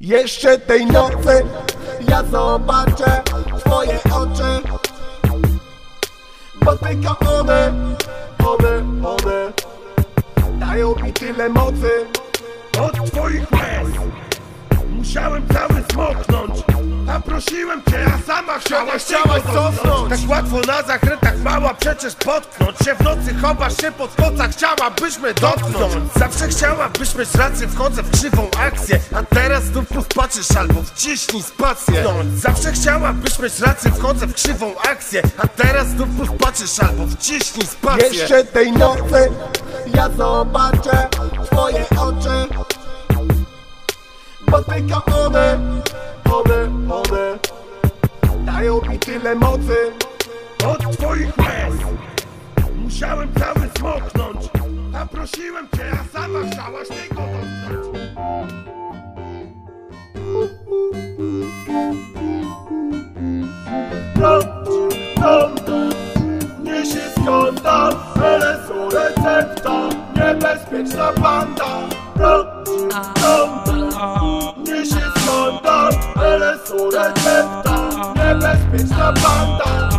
Jeszcze tej nocy ja zobaczę twoje oczy. Bo tylko one, one, one Dają mi tyle mocy. Od twoich łez Musiałem cały smoknąć. A prosiłem cię, a sama chciałaś chciałaś cofnąć. Tak łatwo na zakrętach przecież potknąć się W nocy chowasz się pod koca, chciałabyśmy dotknąć. Zawsze chciałabyś mieć rację, wchodzę w krzywą akcję. A teraz znów patrzysz albo wciśnij spację. Zawsze chciałabyś mieć rację, wchodzę w krzywą akcję. A teraz znów patrzysz albo wciśnij spację. Jeszcze tej nocy ja zobaczę twoje oczy. Bo tylko one, one, one Dają mi tyle mocy Od twoich łez Musiałem cały smoknąć A prosiłem cię, a sama chciałaś tego dotknąć Niesie skąd LSU recepta Niebezpieczna banda. Niesie skąd LSU recepta Niebezpieczna banda